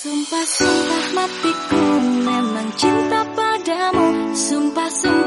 Sumpah, sumpah matiku memang cinta padamu. Sumpah, sumpah